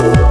Thank